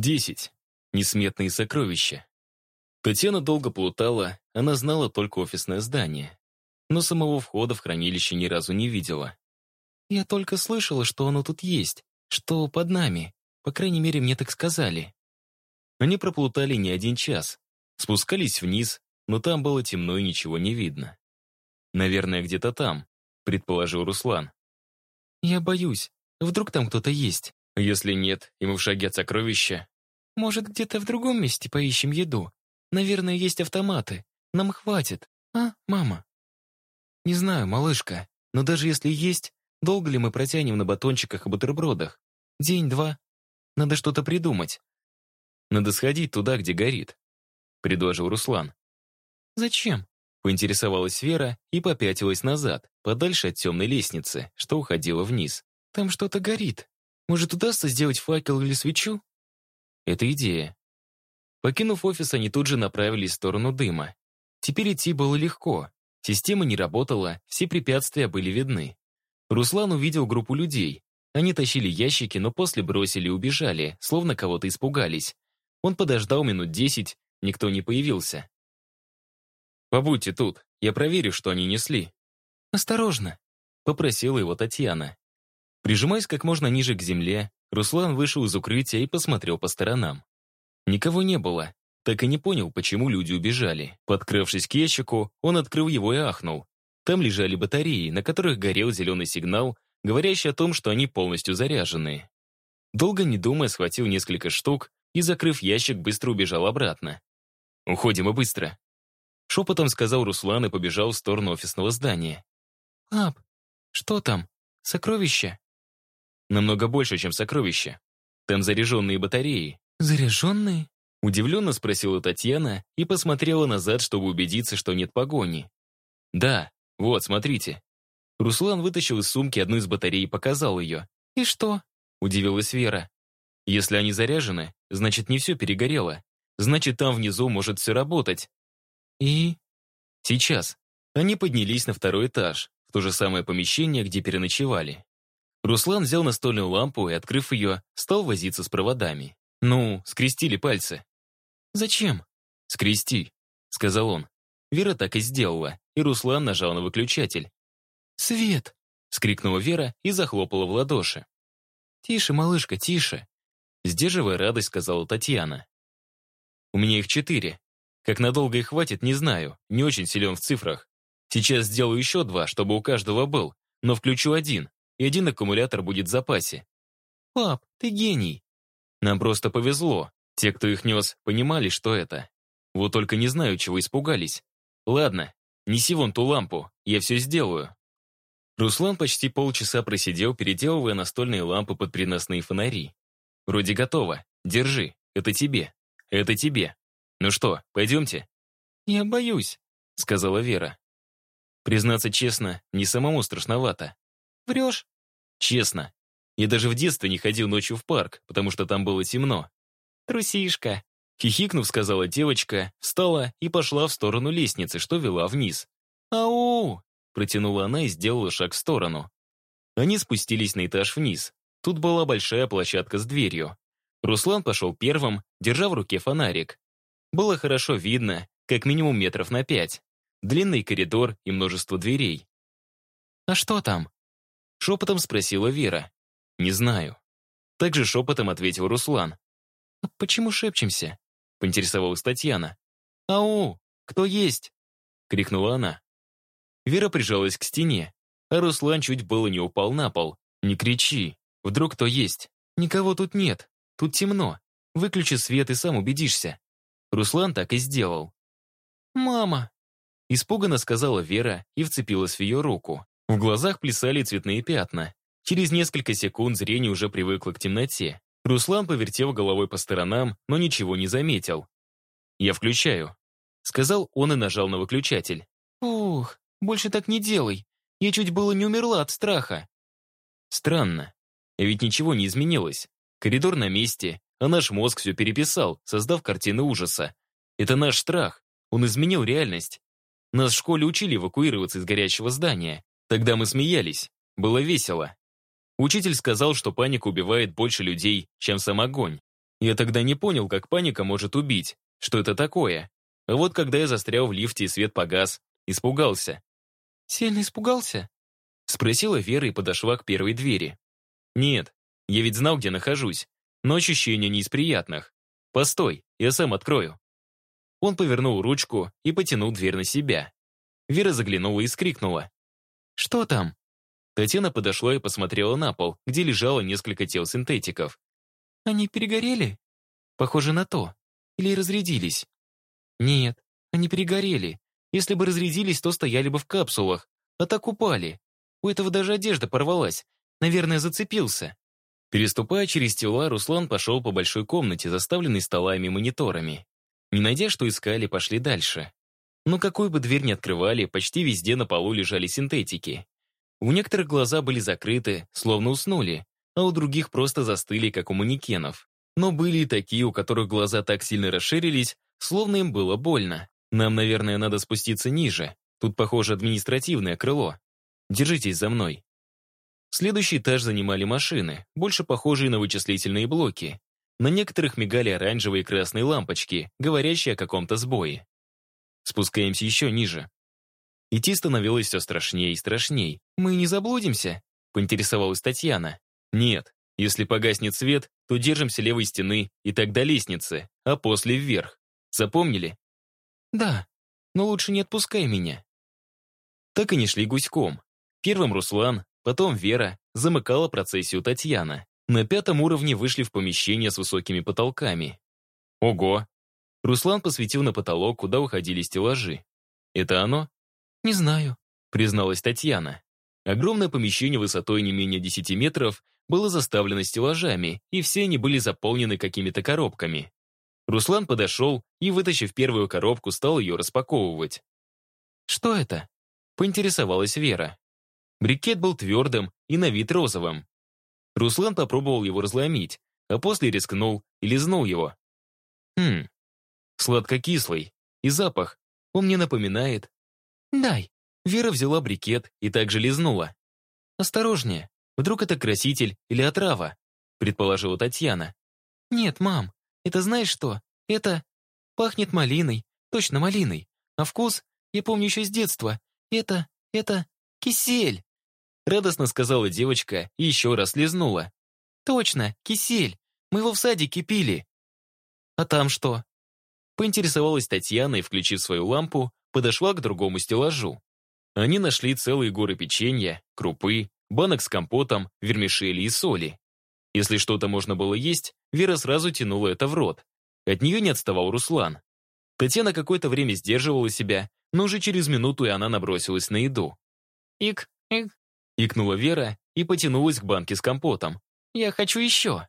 Десять. Несметные сокровища. Татьяна долго плутала, она знала только офисное здание. Но самого входа в хранилище ни разу не видела. «Я только слышала, что оно тут есть, что под нами. По крайней мере, мне так сказали». Они проплутали не один час. Спускались вниз, но там было темно и ничего не видно. «Наверное, где-то там», — предположил Руслан. «Я боюсь. Вдруг там кто-то есть?» «Если нет, и мы в шаге от сокровища...» «Может, где-то в другом месте поищем еду? Наверное, есть автоматы. Нам хватит. А, мама?» «Не знаю, малышка, но даже если есть, долго ли мы протянем на батончиках и бутербродах? День-два. Надо что-то придумать». «Надо сходить туда, где горит», — предложил Руслан. «Зачем?» — поинтересовалась Вера и попятилась назад, подальше от темной лестницы, что уходила вниз. «Там что-то горит. Может, удастся сделать факел или свечу?» Это идея. Покинув офис, они тут же направились в сторону дыма. Теперь идти было легко. Система не работала, все препятствия были видны. Руслан увидел группу людей. Они тащили ящики, но после бросили и убежали, словно кого-то испугались. Он подождал минут десять, никто не появился. «Побудьте тут, я проверю, что они несли». «Осторожно», — попросила его Татьяна. Прижимаясь как можно ниже к земле, Руслан вышел из укрытия и посмотрел по сторонам. Никого не было, так и не понял, почему люди убежали. Подкравшись к ящику, он открыл его и ахнул. Там лежали батареи, на которых горел зеленый сигнал, говорящий о том, что они полностью заряжены. Долго не думая, схватил несколько штук и, закрыв ящик, быстро убежал обратно. «Уходим и быстро», Шепотом сказал Руслан и побежал в сторону офисного здания. «Пап, что там? Сокровища?» «Намного больше, чем сокровища. Там заряженные батареи». «Заряженные?» Удивленно спросила Татьяна и посмотрела назад, чтобы убедиться, что нет погони. «Да, вот, смотрите». Руслан вытащил из сумки одну из батарей и показал ее. «И что?» — удивилась Вера. «Если они заряжены, значит, не все перегорело. Значит, там внизу может все работать. И? Сейчас. Они поднялись на второй этаж, в то же самое помещение, где переночевали. Руслан взял настольную лампу и, открыв ее, стал возиться с проводами. Ну, скрестили пальцы. «Зачем?» «Скрести», — сказал он. Вера так и сделала, и Руслан нажал на выключатель. «Свет!» — скрикнула Вера и захлопала в ладоши. «Тише, малышка, тише!» Сдерживая радость, сказала Татьяна. «У меня их четыре. Как надолго их хватит, не знаю, не очень силен в цифрах. Сейчас сделаю еще два, чтобы у каждого был, но включу один, и один аккумулятор будет в запасе. Пап, ты гений. Нам просто повезло. Те, кто их нес, понимали, что это. Вот только не знаю, чего испугались. Ладно, неси вон ту лампу, я все сделаю. Руслан почти полчаса просидел, переделывая настольные лампы под приносные фонари. Вроде готово. Держи, это тебе. Это тебе. «Ну что, пойдемте?» «Я боюсь», — сказала Вера. Признаться честно, не самому страшновато. «Врешь?» «Честно. Я даже в детстве не ходил ночью в парк, потому что там было темно». «Трусишка», — хихикнув, сказала девочка, встала и пошла в сторону лестницы, что вела вниз. «Ау!» — протянула она и сделала шаг в сторону. Они спустились на этаж вниз. Тут была большая площадка с дверью. Руслан пошел первым, держа в руке фонарик. Было хорошо видно, как минимум метров на пять. Длинный коридор и множество дверей. «А что там?» Шепотом спросила Вера. «Не знаю». Также шепотом ответил Руслан. «А почему шепчемся?» Поинтересовалась Татьяна. «Ау! Кто есть?» Крикнула она. Вера прижалась к стене, а Руслан чуть было не упал на пол. «Не кричи! Вдруг кто есть?» «Никого тут нет. Тут темно. Выключи свет и сам убедишься». Руслан так и сделал. «Мама!» Испуганно сказала Вера и вцепилась в ее руку. В глазах плясали цветные пятна. Через несколько секунд зрение уже привыкло к темноте. Руслан повертел головой по сторонам, но ничего не заметил. «Я включаю», — сказал он и нажал на выключатель. «Ух, больше так не делай. Я чуть было не умерла от страха». Странно. Ведь ничего не изменилось. Коридор на месте, а наш мозг все переписал, создав картины ужаса. Это наш страх. Он изменил реальность. Нас в школе учили эвакуироваться из горящего здания. Тогда мы смеялись. Было весело. Учитель сказал, что паника убивает больше людей, чем сам огонь. Я тогда не понял, как паника может убить, что это такое. А вот когда я застрял в лифте и свет погас, испугался. «Сильно испугался?» Спросила Вера и подошла к первой двери. «Нет, я ведь знал, где нахожусь, но ощущения не из приятных. Постой, я сам открою». Он повернул ручку и потянул дверь на себя. Вера заглянула и скрикнула. «Что там?» Татьяна подошла и посмотрела на пол, где лежало несколько тел синтетиков. «Они перегорели?» «Похоже на то. Или разрядились?» «Нет, они перегорели. Если бы разрядились, то стояли бы в капсулах, а так упали. У этого даже одежда порвалась. Наверное, зацепился». Переступая через тела, Руслан пошел по большой комнате, заставленной столами и мониторами. Не найдя, что искали, пошли дальше. Но какую бы дверь ни открывали, почти везде на полу лежали синтетики. У некоторых глаза были закрыты, словно уснули, а у других просто застыли, как у манекенов. Но были и такие, у которых глаза так сильно расширились, словно им было больно. Нам, наверное, надо спуститься ниже. Тут, похоже, административное крыло. Держитесь за мной. Следующий этаж занимали машины, больше похожие на вычислительные блоки. На некоторых мигали оранжевые и красные лампочки, говорящие о каком-то сбое. Спускаемся еще ниже. Идти становилось все страшнее и страшней. «Мы не заблудимся?» — поинтересовалась Татьяна. «Нет. Если погаснет свет, то держимся левой стены и до лестницы, а после вверх. Запомнили?» «Да, но лучше не отпускай меня». Так и не шли гуськом. Первым Руслан, потом Вера, замыкала процессию Татьяна. На пятом уровне вышли в помещение с высокими потолками. Ого! Руслан посветил на потолок, куда уходили стеллажи. «Это оно?» «Не знаю», — призналась Татьяна. Огромное помещение высотой не менее 10 метров было заставлено стеллажами, и все они были заполнены какими-то коробками. Руслан подошел и, вытащив первую коробку, стал ее распаковывать. «Что это?» — поинтересовалась Вера. Брикет был твердым и на вид розовым. Руслан попробовал его разломить, а после рискнул и лизнул его. Хм, сладко-кислый. И запах. Он мне напоминает... «Дай». Вера взяла брикет и также лизнула. «Осторожнее, вдруг это краситель или отрава», предположила Татьяна. «Нет, мам, это знаешь что? Это пахнет малиной, точно малиной. А вкус, я помню еще с детства, это, это кисель». Радостно сказала девочка и еще раз лизнула. «Точно, кисель. Мы его в садике пили». «А там что?» Поинтересовалась Татьяна и, включив свою лампу, подошла к другому стеллажу. Они нашли целые горы печенья, крупы, банок с компотом, вермишели и соли. Если что-то можно было есть, Вера сразу тянула это в рот. От нее не отставал Руслан. Татьяна какое-то время сдерживала себя, но уже через минуту и она набросилась на еду. «Ик, ик», — икнула Вера и потянулась к банке с компотом. «Я хочу еще».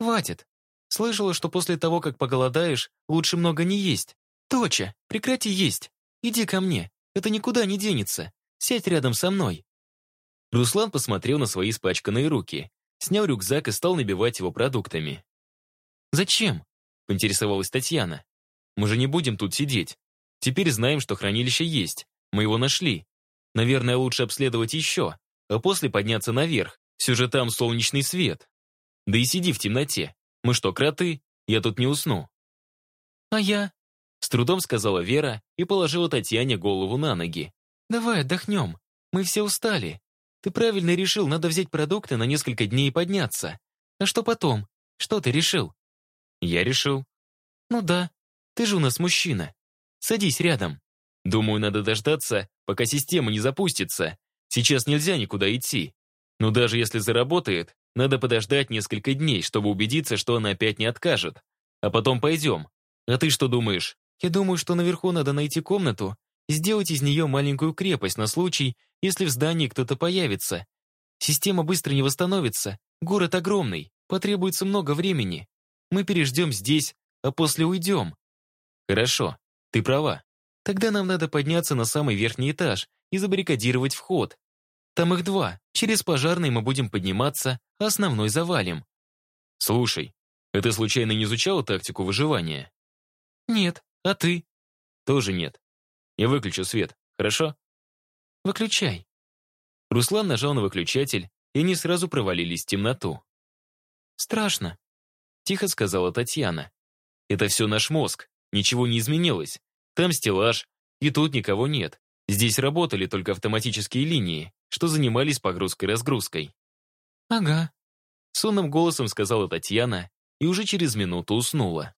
«Хватит. Слышала, что после того, как поголодаешь, лучше много не есть. Точа, прекрати есть. Иди ко мне. Это никуда не денется. Сядь рядом со мной». Руслан посмотрел на свои испачканные руки, снял рюкзак и стал набивать его продуктами. «Зачем?» — поинтересовалась Татьяна. «Мы же не будем тут сидеть. Теперь знаем, что хранилище есть. Мы его нашли. Наверное, лучше обследовать еще, а после подняться наверх. Все же там солнечный свет. Да и сиди в темноте. Мы что, кроты? Я тут не усну». «А я?» С трудом сказала Вера и положила Татьяне голову на ноги. «Давай отдохнем. Мы все устали. Ты правильно решил, надо взять продукты на несколько дней и подняться. А что потом? Что ты решил?» «Я решил». «Ну да. Ты же у нас мужчина. Садись рядом». «Думаю, надо дождаться, пока система не запустится. Сейчас нельзя никуда идти. Но даже если заработает, надо подождать несколько дней, чтобы убедиться, что она опять не откажет. А потом пойдем. А ты что думаешь?» «Я думаю, что наверху надо найти комнату и сделать из нее маленькую крепость на случай, если в здании кто-то появится. Система быстро не восстановится, город огромный, потребуется много времени. Мы переждем здесь, а после уйдем». «Хорошо, ты права. Тогда нам надо подняться на самый верхний этаж и забаррикадировать вход. Там их два. Через пожарный мы будем подниматься, основной завалим». «Слушай, а ты случайно не изучала тактику выживания?» «Нет, а ты?» «Тоже нет. Я выключу свет, хорошо?» «Выключай». Руслан нажал на выключатель, и они сразу провалились в темноту. «Страшно». Тихо сказала Татьяна. Это все наш мозг, ничего не изменилось. Там стеллаж, и тут никого нет. Здесь работали только автоматические линии, что занимались погрузкой-разгрузкой. «Ага», — сонным голосом сказала Татьяна и уже через минуту уснула.